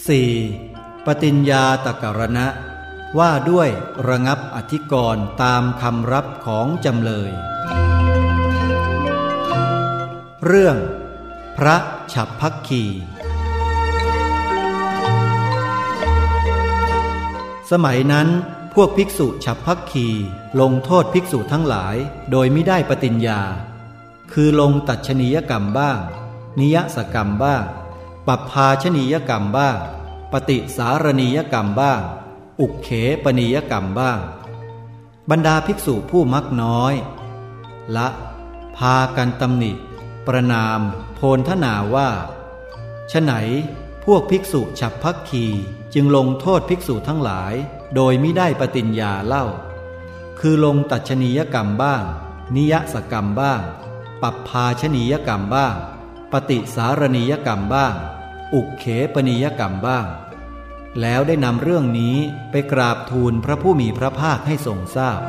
4. ปฏิญญาตกรณะ ว่าด้วยระงับอธิกรณ์ตามคำรับของจำเลย เรื่อง พระฉับพักคีสมัยนั้นพวกภิกษุฉับพักคีลงโทษภิกษุทั้งหลายโดยไม่ได้ปฏิญญา คือลงตัดชนียกรรมบ้าง นิยสกรรมบ้าง ปัปพาชนียกรรมบ้าง ปฏิสารณียกรรมบ้าง อุกเขปนียกรรมบ้าง บรรดาภิกษุผู้มักน้อย ละ พากันตำหนิ ประนาม โพนทนาว่าฉไหนพวกภิกษุฉับพักคีจึงลงโทษภิกษุทั้งหลาย โดยไม่ได้ปฏิญญาเล่า คือลงตัชนียกรรมบ้าง นิยสกรรมบ้าง ปัปพาชนียกรรมบ้าง ปฏิสารณียกรรมบ้าง อุกเขปนียกรรมบ้าง แล้วได้นำเรื่องนี้ไปกราบทูลพระผู้มีพระภาคให้ทรงทราบ